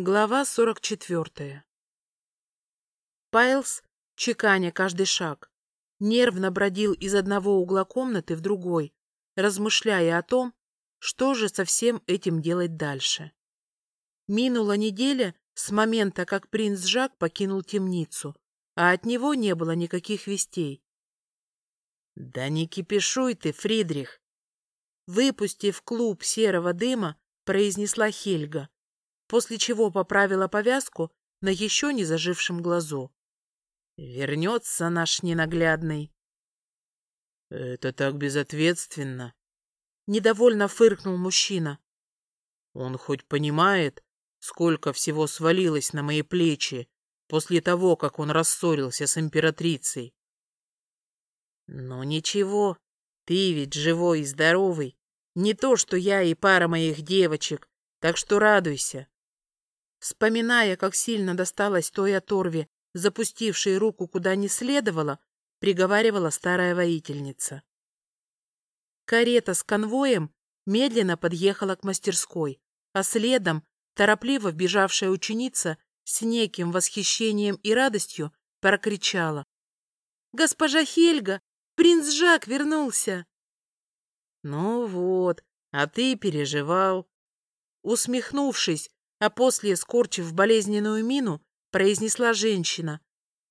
Глава 44 Пайлс, чеканя каждый шаг, нервно бродил из одного угла комнаты в другой, размышляя о том, что же со всем этим делать дальше. Минула неделя с момента, как принц Жак покинул темницу, а от него не было никаких вестей. «Да не кипишуй ты, Фридрих!» Выпустив клуб серого дыма, произнесла Хельга, после чего поправила повязку на еще не зажившем глазу. «Вернется наш ненаглядный». «Это так безответственно», — недовольно фыркнул мужчина. «Он хоть понимает, сколько всего свалилось на мои плечи после того, как он рассорился с императрицей?» «Ну ничего, ты ведь живой и здоровый, не то, что я и пара моих девочек, так что радуйся. Вспоминая, как сильно досталось той оторве, запустившей руку куда не следовало, приговаривала старая воительница. Карета с конвоем медленно подъехала к мастерской, а следом торопливо вбежавшая ученица с неким восхищением и радостью прокричала. «Госпожа Хельга! Принц Жак вернулся!» Ну вот, а ты переживал. Усмехнувшись, а после скорчив болезненную мину, произнесла женщина,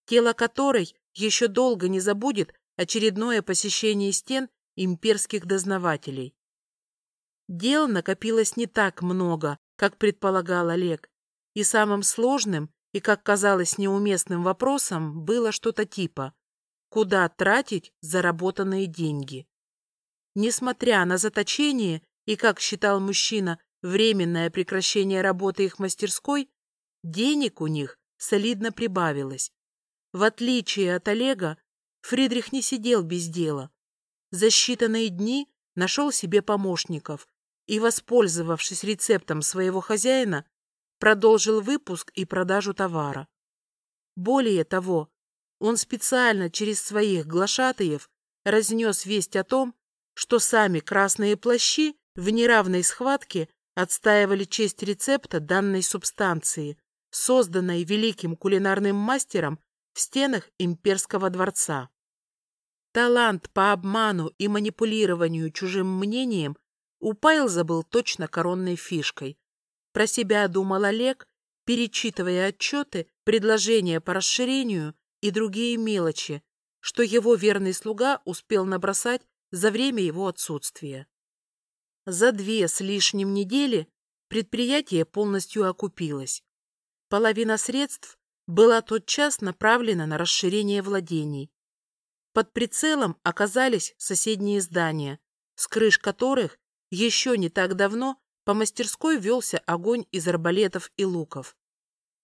тело которой еще долго не забудет очередное посещение стен имперских дознавателей. Дел накопилось не так много, как предполагал Олег, и самым сложным и, как казалось, неуместным вопросом было что-то типа «Куда тратить заработанные деньги?» Несмотря на заточение и, как считал мужчина, временное прекращение работы их мастерской, денег у них солидно прибавилось. В отличие от Олега, Фридрих не сидел без дела. За считанные дни нашел себе помощников и, воспользовавшись рецептом своего хозяина, продолжил выпуск и продажу товара. Более того, он специально через своих глашатаев разнес весть о том, что сами красные плащи в неравной схватке отстаивали честь рецепта данной субстанции, созданной великим кулинарным мастером в стенах имперского дворца. Талант по обману и манипулированию чужим мнением у Пайлза был точно коронной фишкой. Про себя думал Олег, перечитывая отчеты, предложения по расширению и другие мелочи, что его верный слуга успел набросать за время его отсутствия. За две с лишним недели предприятие полностью окупилось. Половина средств была тотчас направлена на расширение владений. Под прицелом оказались соседние здания, с крыш которых еще не так давно по мастерской велся огонь из арбалетов и луков.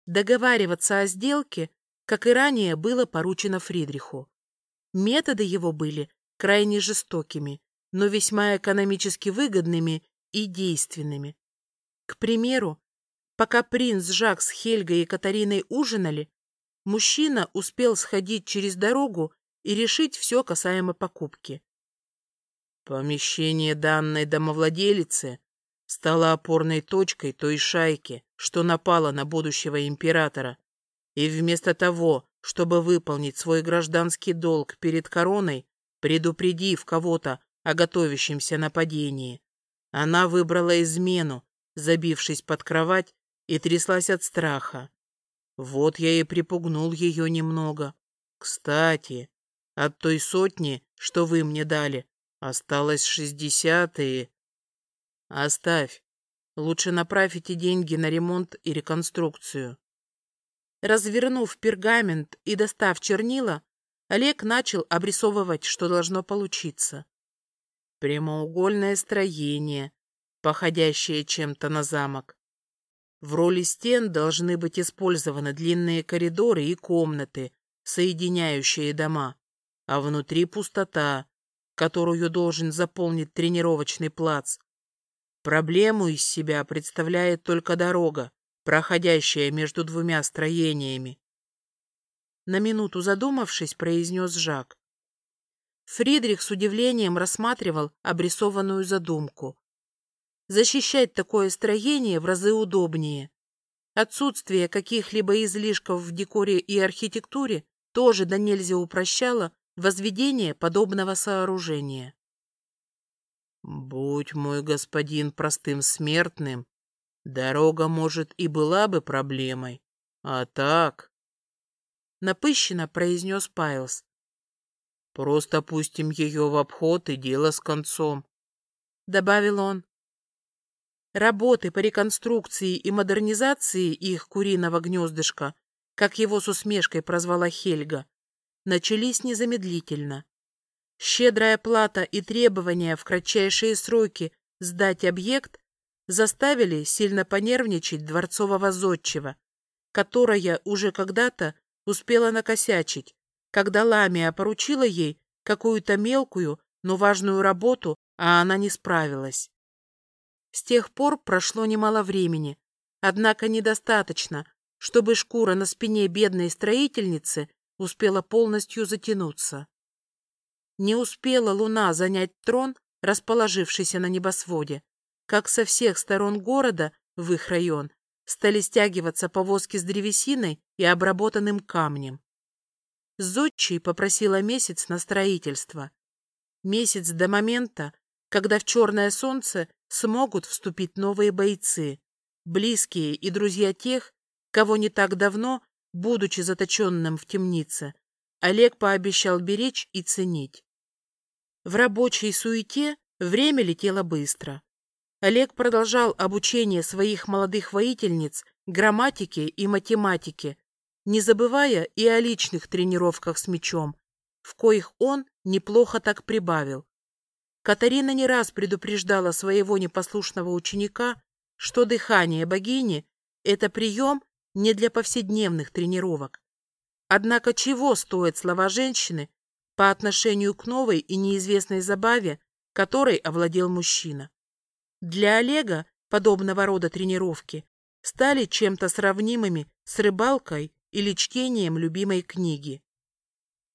Договариваться о сделке, как и ранее, было поручено Фридриху. Методы его были крайне жестокими, но весьма экономически выгодными и действенными. К примеру, пока принц Жак с Хельгой и Катариной ужинали, мужчина успел сходить через дорогу и решить все касаемо покупки. Помещение данной домовладелицы стало опорной точкой той шайки, что напала на будущего императора, и вместо того, чтобы выполнить свой гражданский долг перед короной, предупредив кого-то о готовящемся нападении. Она выбрала измену, забившись под кровать, и тряслась от страха. Вот я и припугнул ее немного. Кстати, от той сотни, что вы мне дали, осталось шестьдесят. Оставь. Лучше направь эти деньги на ремонт и реконструкцию. Развернув пергамент и достав чернила, Олег начал обрисовывать, что должно получиться. Прямоугольное строение, походящее чем-то на замок. В роли стен должны быть использованы длинные коридоры и комнаты, соединяющие дома, а внутри пустота, которую должен заполнить тренировочный плац. Проблему из себя представляет только дорога, проходящая между двумя строениями на минуту задумавшись, произнес Жак. Фридрих с удивлением рассматривал обрисованную задумку. Защищать такое строение в разы удобнее. Отсутствие каких-либо излишков в декоре и архитектуре тоже до нельзя упрощало возведение подобного сооружения. «Будь мой господин простым смертным, дорога, может, и была бы проблемой, а так...» Напыщенно произнес Пайлз. «Просто пустим ее в обход и дело с концом», — добавил он. Работы по реконструкции и модернизации их куриного гнездышка, как его с усмешкой прозвала Хельга, начались незамедлительно. Щедрая плата и требования в кратчайшие сроки сдать объект заставили сильно понервничать дворцового зодчего, которая уже когда-то успела накосячить, когда Ламия поручила ей какую-то мелкую, но важную работу, а она не справилась. С тех пор прошло немало времени, однако недостаточно, чтобы шкура на спине бедной строительницы успела полностью затянуться. Не успела луна занять трон, расположившийся на небосводе, как со всех сторон города в их район стали стягиваться повозки с древесиной и обработанным камнем. Зодчий попросила месяц на строительство. Месяц до момента, когда в черное солнце смогут вступить новые бойцы, близкие и друзья тех, кого не так давно, будучи заточенным в темнице, Олег пообещал беречь и ценить. В рабочей суете время летело быстро. Олег продолжал обучение своих молодых воительниц грамматике и математике, не забывая и о личных тренировках с мечом, в коих он неплохо так прибавил. Катарина не раз предупреждала своего непослушного ученика, что дыхание богини — это прием не для повседневных тренировок. Однако чего стоят слова женщины по отношению к новой и неизвестной забаве, которой овладел мужчина? Для Олега подобного рода тренировки стали чем-то сравнимыми с рыбалкой или чтением любимой книги.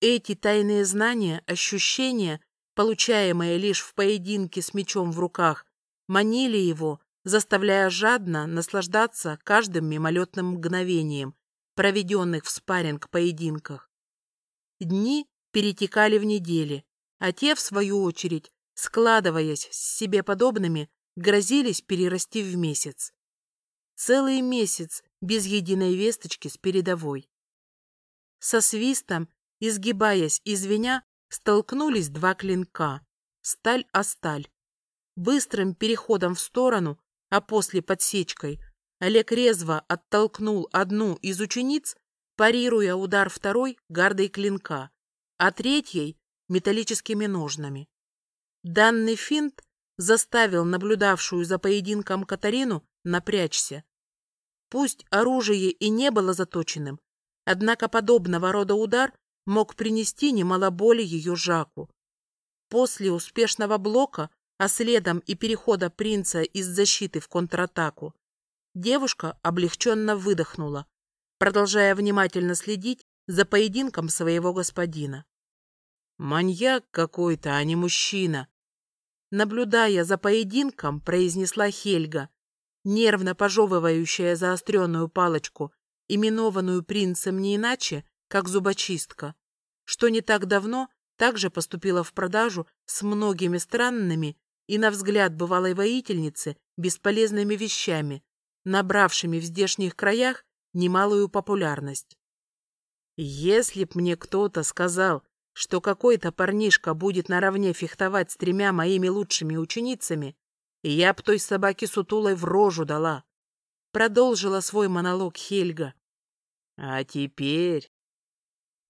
Эти тайные знания, ощущения получаемые лишь в поединке с мечом в руках, манили его, заставляя жадно наслаждаться каждым мимолетным мгновением, проведенных в спарринг-поединках. Дни перетекали в недели, а те, в свою очередь, складываясь с себе подобными, грозились перерасти в месяц. Целый месяц без единой весточки с передовой. Со свистом, изгибаясь и звеня, столкнулись два клинка, сталь о сталь. Быстрым переходом в сторону, а после подсечкой, Олег резво оттолкнул одну из учениц, парируя удар второй гардой клинка, а третьей — металлическими ножнами. Данный финт заставил наблюдавшую за поединком Катарину напрячься. Пусть оружие и не было заточенным, однако подобного рода удар мог принести немало боли ее Жаку. После успешного блока, а следом и перехода принца из защиты в контратаку, девушка облегченно выдохнула, продолжая внимательно следить за поединком своего господина. «Маньяк какой-то, а не мужчина!» Наблюдая за поединком, произнесла Хельга, нервно пожевывающая заостренную палочку, именованную принцем не иначе, как зубочистка, что не так давно также поступила в продажу с многими странными и, на взгляд бывалой воительницы, бесполезными вещами, набравшими в здешних краях немалую популярность. Если б мне кто-то сказал, что какой-то парнишка будет наравне фехтовать с тремя моими лучшими ученицами, я б той собаке сутулой в рожу дала. Продолжила свой монолог Хельга. А теперь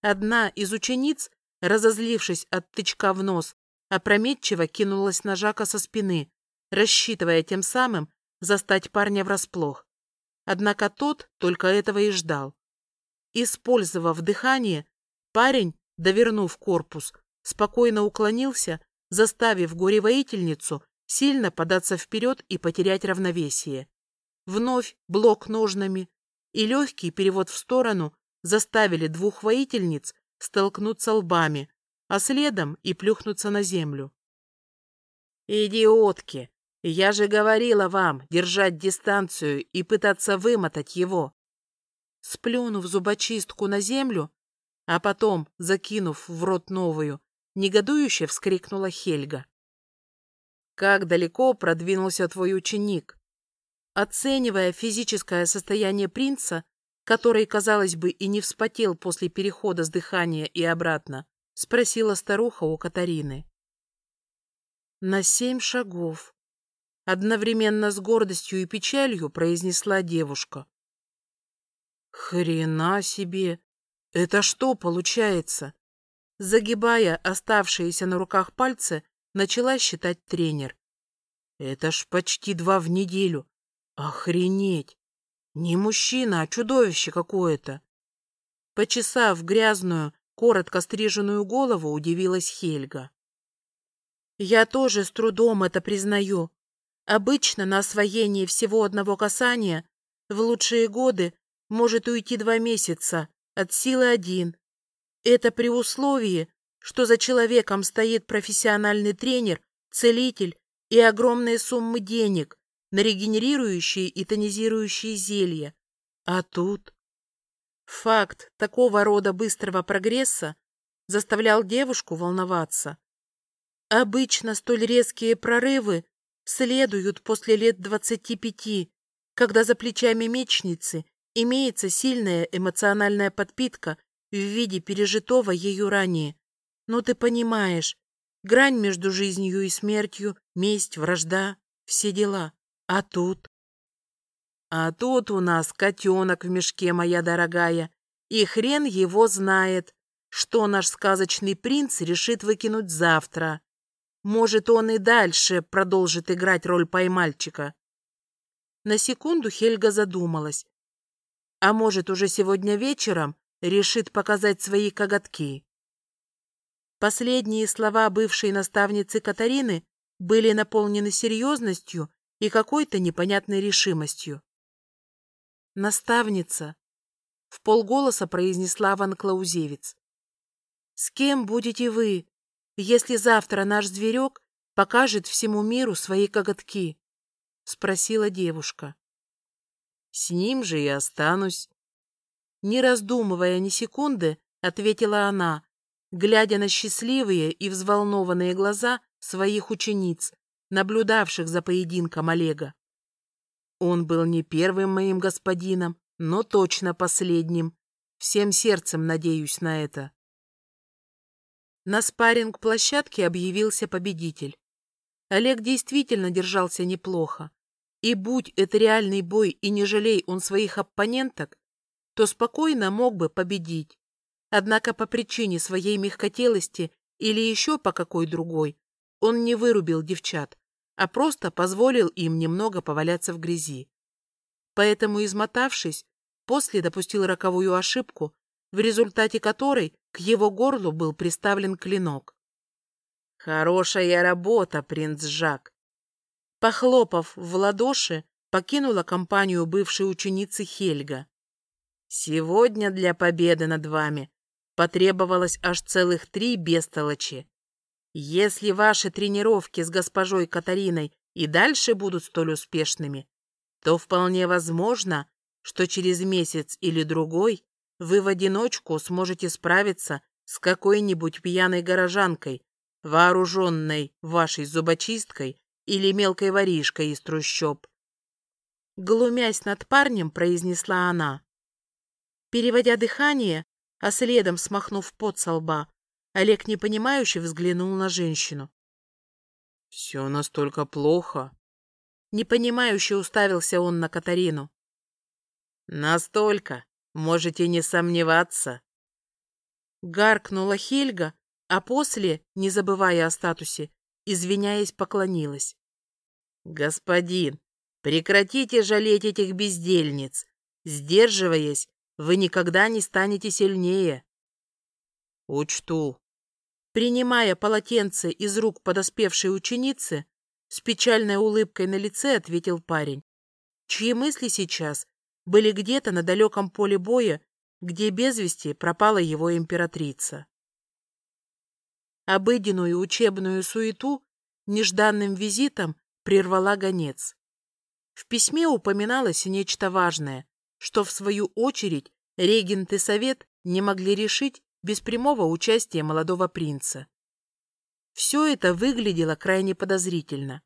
Одна из учениц, разозлившись от тычка в нос, опрометчиво кинулась на Жака со спины, рассчитывая тем самым застать парня врасплох. Однако тот только этого и ждал. Использовав дыхание, парень, довернув корпус, спокойно уклонился, заставив горе-воительницу сильно податься вперед и потерять равновесие. Вновь блок ножнами и легкий перевод в сторону заставили двух воительниц столкнуться лбами, а следом и плюхнуться на землю. «Идиотки! Я же говорила вам держать дистанцию и пытаться вымотать его. Сплюнув зубочистку на землю, а потом, закинув в рот новую, негодующе вскрикнула Хельга. Как далеко продвинулся твой ученик? Оценивая физическое состояние принца, который, казалось бы, и не вспотел после перехода с дыхания и обратно, спросила старуха у Катарины. На семь шагов. Одновременно с гордостью и печалью произнесла девушка. Хрена себе! Это что получается? Загибая оставшиеся на руках пальцы, начала считать тренер. Это ж почти два в неделю. Охренеть! Не мужчина, а чудовище какое-то. Почесав грязную, коротко стриженную голову, удивилась Хельга. Я тоже с трудом это признаю. Обычно на освоение всего одного касания в лучшие годы может уйти два месяца, от силы один. Это при условии, что за человеком стоит профессиональный тренер, целитель и огромные суммы денег на регенерирующие и тонизирующие зелья. А тут... Факт такого рода быстрого прогресса заставлял девушку волноваться. Обычно столь резкие прорывы следуют после лет двадцати пяти, когда за плечами мечницы имеется сильная эмоциональная подпитка в виде пережитого ею ранее. Но ты понимаешь, грань между жизнью и смертью, месть, вражда, все дела. А тут? А тут у нас котенок в мешке, моя дорогая, и хрен его знает, что наш сказочный принц решит выкинуть завтра. Может, он и дальше продолжит играть роль поймальчика. На секунду Хельга задумалась. А может, уже сегодня вечером решит показать свои коготки. Последние слова бывшей наставницы Катарины были наполнены серьезностью и какой-то непонятной решимостью. «Наставница», — в полголоса произнесла Ван Клаузевец, — «с кем будете вы, если завтра наш зверек покажет всему миру свои коготки?» — спросила девушка. «С ним же и останусь». Не раздумывая ни секунды, ответила она, глядя на счастливые и взволнованные глаза своих учениц, наблюдавших за поединком Олега. Он был не первым моим господином, но точно последним. Всем сердцем надеюсь на это. На спарринг-площадке объявился победитель. Олег действительно держался неплохо. И будь это реальный бой и не жалей он своих оппоненток, то спокойно мог бы победить. Однако по причине своей мягкотелости или еще по какой другой, он не вырубил девчат, а просто позволил им немного поваляться в грязи. Поэтому, измотавшись, после допустил роковую ошибку, в результате которой к его горлу был приставлен клинок. «Хорошая работа, принц Жак!» Похлопав в ладоши, покинула компанию бывшей ученицы Хельга. «Сегодня для победы над вами Потребовалось аж целых три бестолочи. Если ваши тренировки с госпожой Катариной и дальше будут столь успешными, то вполне возможно, что через месяц или другой вы в одиночку сможете справиться с какой-нибудь пьяной горожанкой, вооруженной вашей зубочисткой или мелкой воришкой из трущоб. Глумясь над парнем, произнесла она. Переводя дыхание, а следом, смахнув пот со лба, Олег непонимающе взглянул на женщину. «Все настолько плохо?» Непонимающе уставился он на Катарину. «Настолько, можете не сомневаться». Гаркнула Хельга, а после, не забывая о статусе, извиняясь, поклонилась. «Господин, прекратите жалеть этих бездельниц. Сдерживаясь, вы никогда не станете сильнее. Учту. Принимая полотенце из рук подоспевшей ученицы, с печальной улыбкой на лице ответил парень, чьи мысли сейчас были где-то на далеком поле боя, где без вести пропала его императрица. Обыденную учебную суету нежданным визитом прервала гонец. В письме упоминалось нечто важное, что, в свою очередь, регент и совет не могли решить без прямого участия молодого принца. Все это выглядело крайне подозрительно.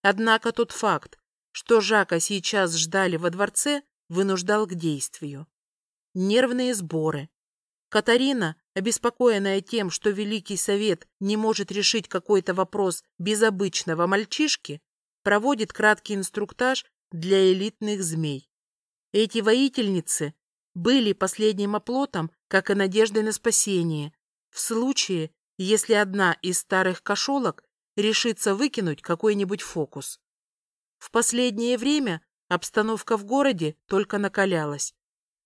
Однако тот факт, что Жака сейчас ждали во дворце, вынуждал к действию. Нервные сборы. Катарина, обеспокоенная тем, что Великий Совет не может решить какой-то вопрос без обычного мальчишки, проводит краткий инструктаж для элитных змей. Эти воительницы были последним оплотом, как и надеждой на спасение, в случае, если одна из старых кошелок решится выкинуть какой-нибудь фокус. В последнее время обстановка в городе только накалялась.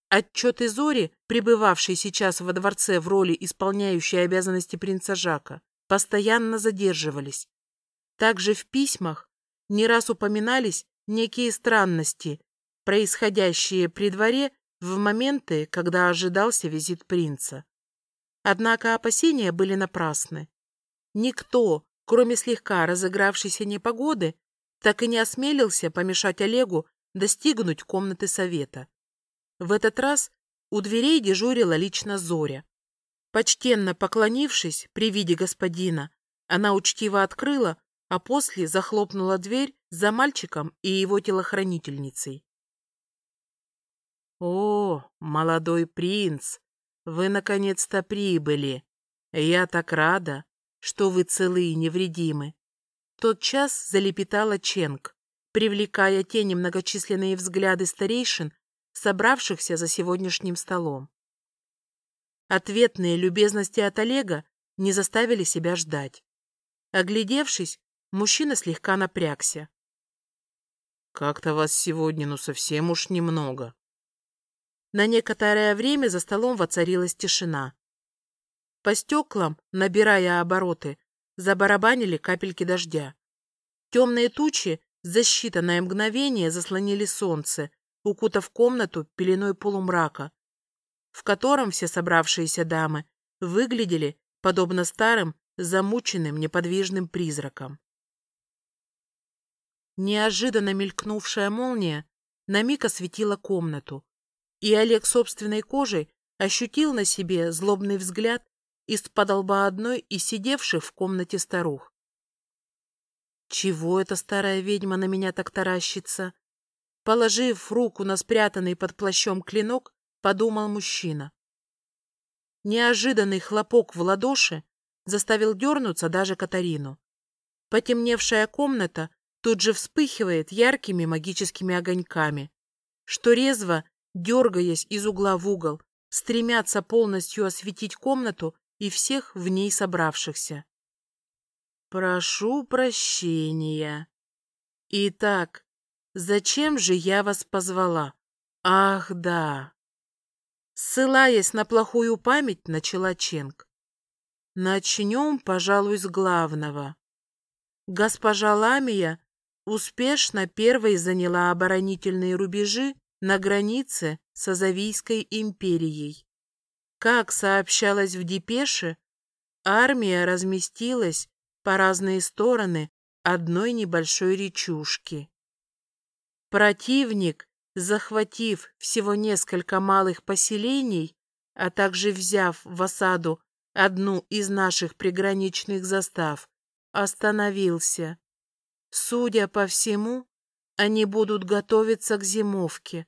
Отчеты Зори, пребывавшей сейчас во дворце в роли исполняющей обязанности принца Жака, постоянно задерживались. Также в письмах не раз упоминались некие странности, происходящие при дворе в моменты, когда ожидался визит принца. Однако опасения были напрасны. Никто, кроме слегка разыгравшейся непогоды, так и не осмелился помешать Олегу достигнуть комнаты совета. В этот раз у дверей дежурила лично Зоря. Почтенно поклонившись при виде господина, она учтиво открыла, а после захлопнула дверь за мальчиком и его телохранительницей. «О, молодой принц, вы наконец-то прибыли. Я так рада, что вы целы и невредимы». Тот час залепетала Ченг, привлекая те немногочисленные взгляды старейшин, собравшихся за сегодняшним столом. Ответные любезности от Олега не заставили себя ждать. Оглядевшись, мужчина слегка напрягся. «Как-то вас сегодня, ну, совсем уж немного». На некоторое время за столом воцарилась тишина. По стеклам, набирая обороты, забарабанили капельки дождя. Темные тучи за считанное мгновение заслонили солнце, укутав комнату пеленой полумрака, в котором все собравшиеся дамы выглядели подобно старым, замученным, неподвижным призракам. Неожиданно мелькнувшая молния на миг осветила комнату, и Олег собственной кожей ощутил на себе злобный взгляд из-под лба одной из сидевших в комнате старух. Чего эта старая ведьма на меня так таращится? Положив руку на спрятанный под плащом клинок, подумал мужчина. Неожиданный хлопок в ладоши заставил дернуться даже Катарину. Потемневшая комната тут же вспыхивает яркими магическими огоньками, что резво, дергаясь из угла в угол, стремятся полностью осветить комнату и всех в ней собравшихся. Прошу прощения. Итак, Зачем же я вас позвала? Ах, да. Ссылаясь на плохую память, начала Ченг. Начнем, пожалуй, с главного. Госпожа Ламия успешно первой заняла оборонительные рубежи на границе с Азавийской империей. Как сообщалось в депеше, армия разместилась по разные стороны одной небольшой речушки. Противник, захватив всего несколько малых поселений, а также взяв в осаду одну из наших приграничных застав, остановился. Судя по всему, они будут готовиться к зимовке,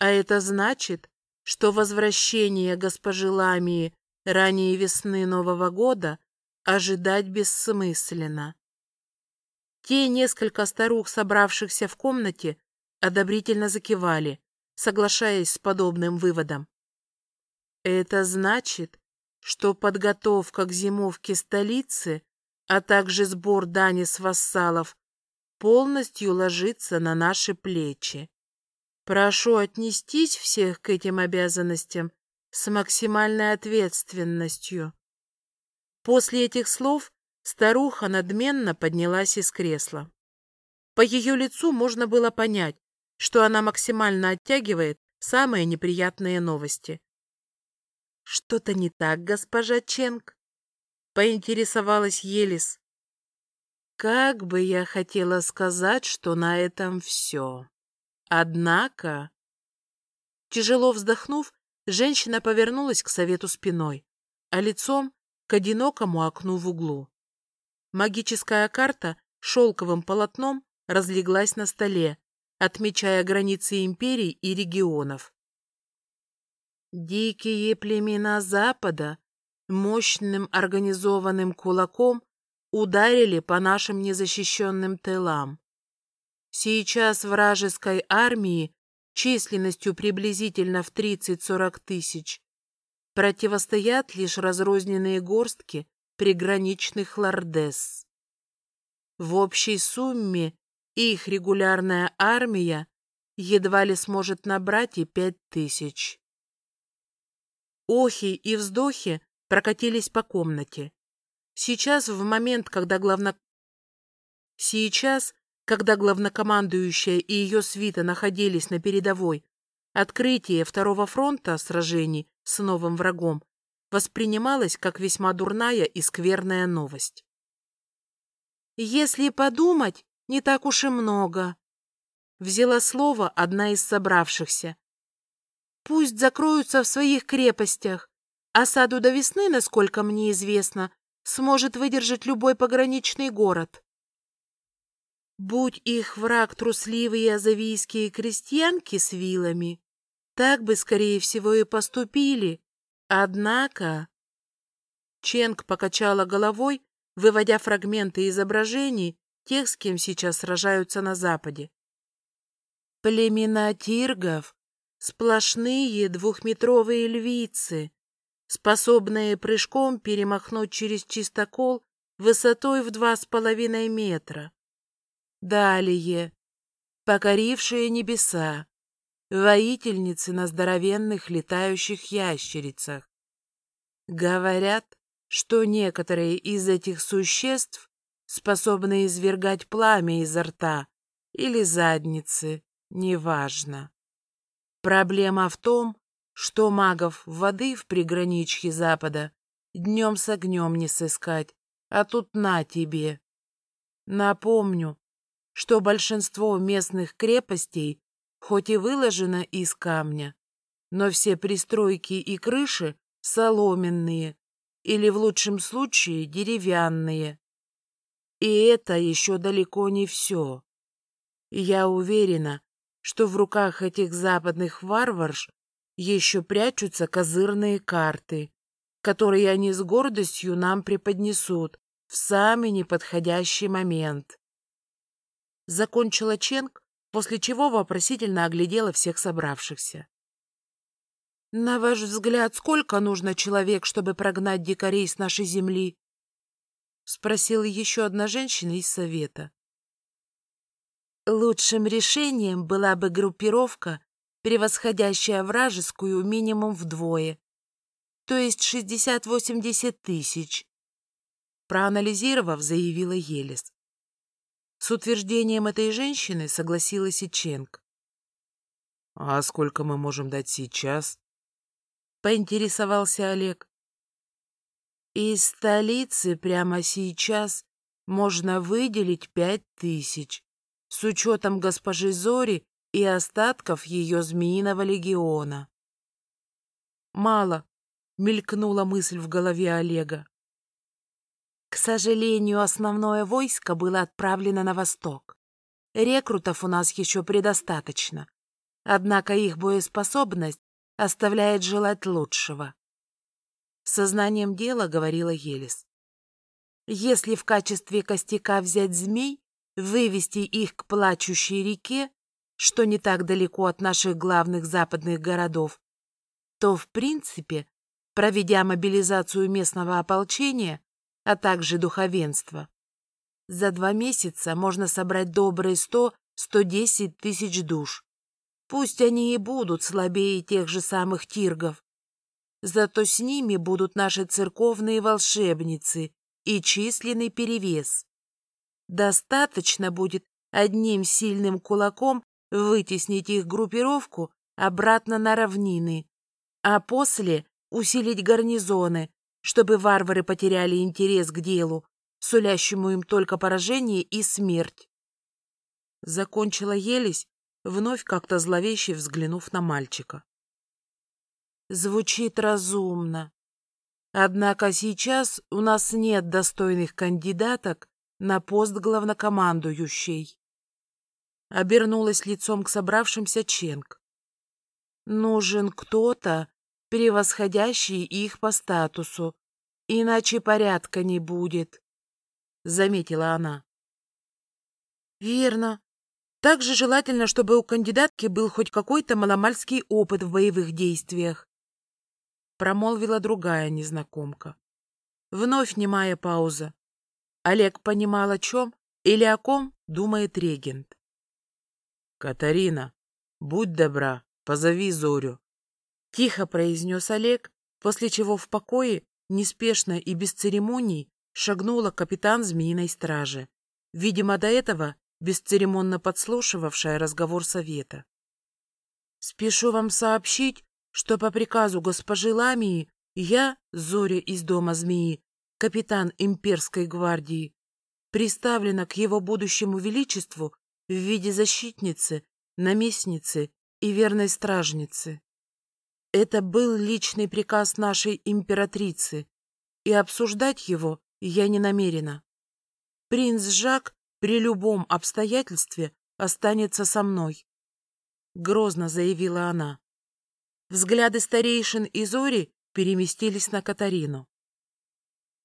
а это значит, что возвращение госпожи Ламии ранее весны Нового года ожидать бессмысленно. Те несколько старух, собравшихся в комнате, одобрительно закивали, соглашаясь с подобным выводом. Это значит, что подготовка к зимовке столицы, а также сбор дани с вассалов полностью ложится на наши плечи. Прошу отнестись всех к этим обязанностям с максимальной ответственностью. После этих слов старуха надменно поднялась из кресла. По ее лицу можно было понять, что она максимально оттягивает самые неприятные новости. «Что-то не так, госпожа Ченг?» — поинтересовалась Елис. Как бы я хотела сказать, что на этом все. Однако... Тяжело вздохнув, женщина повернулась к совету спиной, а лицом к одинокому окну в углу. Магическая карта шелковым полотном разлеглась на столе, отмечая границы империй и регионов. Дикие племена Запада мощным организованным кулаком ударили по нашим незащищенным тылам. Сейчас вражеской армии численностью приблизительно в 30-40 тысяч противостоят лишь разрозненные горстки приграничных лордес. В общей сумме их регулярная армия едва ли сможет набрать и пять тысяч. Охи и вздохи прокатились по комнате. Сейчас, в момент, когда главно... Сейчас, когда главнокомандующая и ее свита находились на передовой, открытие второго фронта сражений с новым врагом воспринималось как весьма дурная и скверная новость. «Если подумать, не так уж и много», — взяла слово одна из собравшихся, Пусть закроются в своих крепостях. Осаду до весны, насколько мне известно, сможет выдержать любой пограничный город. Будь их враг трусливые азавийские крестьянки с вилами, так бы, скорее всего, и поступили. Однако... Ченг покачала головой, выводя фрагменты изображений тех, с кем сейчас сражаются на Западе. Племена тиргов Сплошные двухметровые львицы, способные прыжком перемахнуть через чистокол высотой в два с половиной метра. Далее, покорившие небеса, воительницы на здоровенных летающих ящерицах. Говорят, что некоторые из этих существ способны извергать пламя изо рта или задницы, неважно. Проблема в том, что магов воды в приграничье Запада днем с огнем не сыскать, а тут на тебе. Напомню, что большинство местных крепостей хоть и выложено из камня, но все пристройки и крыши соломенные или в лучшем случае деревянные. И это еще далеко не все. Я уверена, что в руках этих западных варварш еще прячутся козырные карты, которые они с гордостью нам преподнесут в самый неподходящий момент. Закончила Ченг, после чего вопросительно оглядела всех собравшихся. «На ваш взгляд, сколько нужно человек, чтобы прогнать дикарей с нашей земли?» — спросила еще одна женщина из совета. Лучшим решением была бы группировка, превосходящая вражескую минимум вдвое, то есть 60-80 тысяч. Проанализировав, заявила Елис. С утверждением этой женщины согласилась и Ченг. «А сколько мы можем дать сейчас?» — поинтересовался Олег. «Из столицы прямо сейчас можно выделить пять тысяч с учетом госпожи Зори и остатков ее змеиного легиона. «Мало», — мелькнула мысль в голове Олега. К сожалению, основное войско было отправлено на восток. Рекрутов у нас еще предостаточно, однако их боеспособность оставляет желать лучшего. Сознанием дела говорила Елис. Если в качестве костяка взять змей, вывести их к плачущей реке, что не так далеко от наших главных западных городов, то, в принципе, проведя мобилизацию местного ополчения, а также духовенства, за два месяца можно собрать добрые сто-сто десять тысяч душ. Пусть они и будут слабее тех же самых тиргов. Зато с ними будут наши церковные волшебницы и численный перевес. Достаточно будет одним сильным кулаком вытеснить их группировку обратно на равнины, а после усилить гарнизоны, чтобы варвары потеряли интерес к делу, сулящему им только поражение и смерть. Закончила Елись, вновь как-то зловеще взглянув на мальчика. Звучит разумно. Однако сейчас у нас нет достойных кандидаток на пост главнокомандующей. Обернулась лицом к собравшимся Ченг. Нужен кто-то, превосходящий их по статусу, иначе порядка не будет, — заметила она. Верно. Также желательно, чтобы у кандидатки был хоть какой-то маломальский опыт в боевых действиях промолвила другая незнакомка. Вновь немая пауза. Олег понимал, о чем или о ком думает регент. «Катарина, будь добра, позови Зорю», — тихо произнес Олег, после чего в покое, неспешно и без церемоний, шагнула капитан Змеиной стражи, видимо, до этого бесцеремонно подслушивавшая разговор совета. «Спешу вам сообщить, что по приказу госпожи Ламии я, Зоря из дома змеи, капитан имперской гвардии, приставлена к его будущему величеству в виде защитницы, наместницы и верной стражницы. Это был личный приказ нашей императрицы, и обсуждать его я не намерена. Принц Жак при любом обстоятельстве останется со мной, — грозно заявила она. Взгляды старейшин и Зори переместились на Катарину.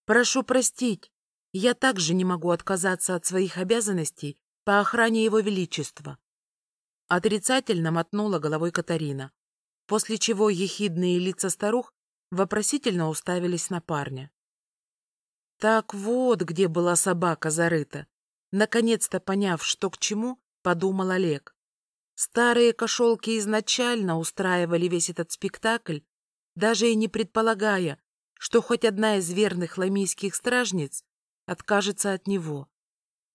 «Прошу простить, я также не могу отказаться от своих обязанностей по охране Его Величества». Отрицательно мотнула головой Катарина, после чего ехидные лица старух вопросительно уставились на парня. Так вот, где была собака зарыта. Наконец-то поняв, что к чему, подумал Олег. Старые кошелки изначально устраивали весь этот спектакль, даже и не предполагая, что хоть одна из верных ламийских стражниц откажется от него.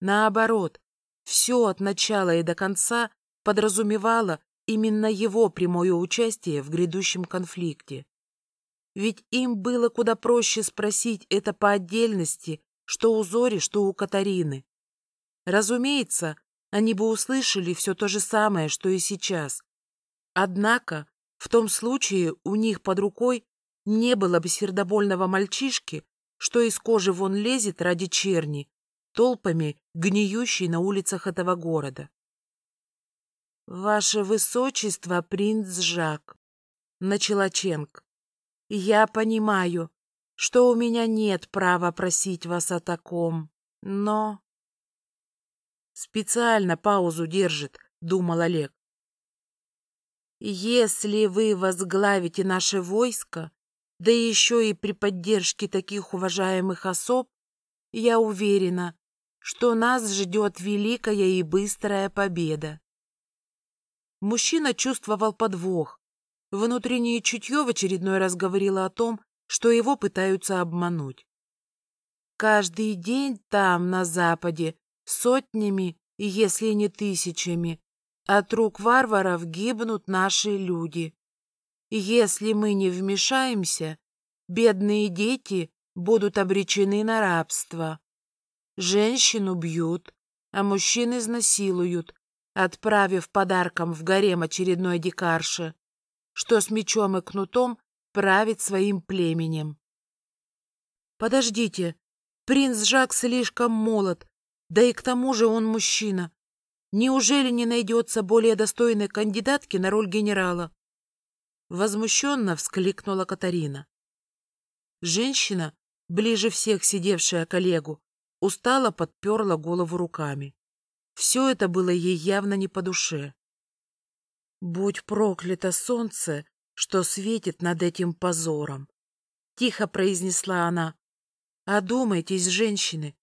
Наоборот, все от начала и до конца подразумевало именно его прямое участие в грядущем конфликте. Ведь им было куда проще спросить это по отдельности, что у Зори, что у Катарины. Разумеется, они бы услышали все то же самое, что и сейчас. Однако в том случае у них под рукой не было бы сердобольного мальчишки, что из кожи вон лезет ради черни, толпами гниющей на улицах этого города. «Ваше Высочество, принц Жак», — начала Ченг, — «я понимаю, что у меня нет права просить вас о таком, но...» Специально паузу держит, думал Олег. Если вы возглавите наше войско, да еще и при поддержке таких уважаемых особ, я уверена, что нас ждет великая и быстрая победа. Мужчина чувствовал подвох. Внутреннее чутье в очередной раз говорило о том, что его пытаются обмануть. Каждый день там, на западе, сотнями, если не тысячами. От рук варваров гибнут наши люди. Если мы не вмешаемся, бедные дети будут обречены на рабство. Женщину бьют, а мужчин изнасилуют, отправив подарком в гарем очередной дикарши, что с мечом и кнутом правит своим племенем. Подождите, принц Жак слишком молод, да и к тому же он мужчина. Неужели не найдется более достойной кандидатки на роль генерала? Возмущенно вскликнула Катарина. Женщина, ближе всех сидевшая коллегу, устало подперла голову руками. Все это было ей явно не по душе. «Будь проклято солнце, что светит над этим позором!» Тихо произнесла она. «Одумайтесь, женщины,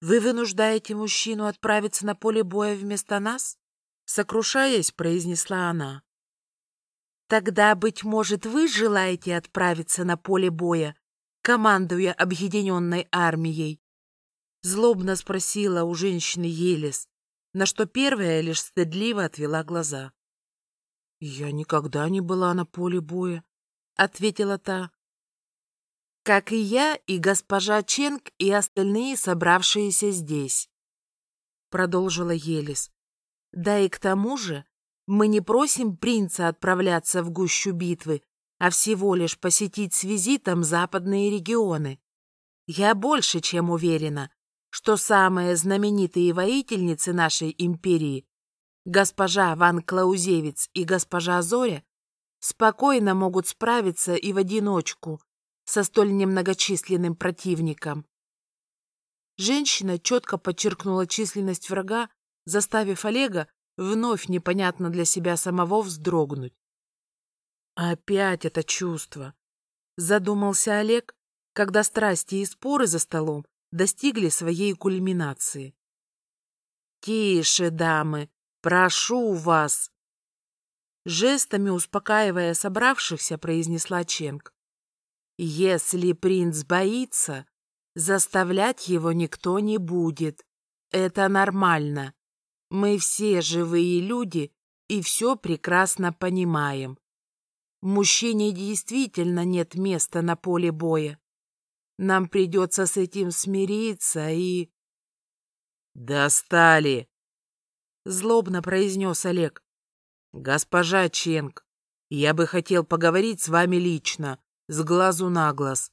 вы вынуждаете мужчину отправиться на поле боя вместо нас? Сокрушаясь, произнесла она. Тогда, быть может, вы желаете отправиться на поле боя, командуя объединенной армией? Злобно спросила у женщины Елис, на что первая лишь стыдливо отвела глаза. «Я никогда не была на поле боя», — ответила та. как и я, и госпожа Ченг, и остальные, собравшиеся здесь. Продолжила Елис. Да и к тому же мы не просим принца отправляться в гущу битвы, а всего лишь посетить с визитом западные регионы. Я больше чем уверена, что самые знаменитые воительницы нашей империи, госпожа Ван Клаузевиц и госпожа Зоря, спокойно могут справиться и в одиночку со столь немногочисленным противником. Женщина четко подчеркнула численность врага, заставив Олега вновь непонятно для себя самого вздрогнуть. Опять это чувство. Задумался Олег, когда страсти и споры за столом достигли своей кульминации. «Тише, дамы, прошу вас!» Жестами успокаивая собравшихся, произнесла Ченг. «Если принц боится, заставлять его никто не будет. Это нормально. Мы все живые люди и все прекрасно понимаем. Мужчине действительно нет места на поле боя. Нам придется с этим смириться и... «Достали!» — злобно произнес Олег. «Госпожа Ченг, я бы хотел поговорить с вами лично, с глазу на глаз».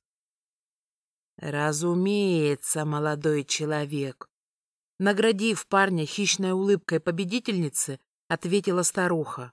«Разумеется, молодой человек», Наградив парня хищной улыбкой победительницы, ответила старуха.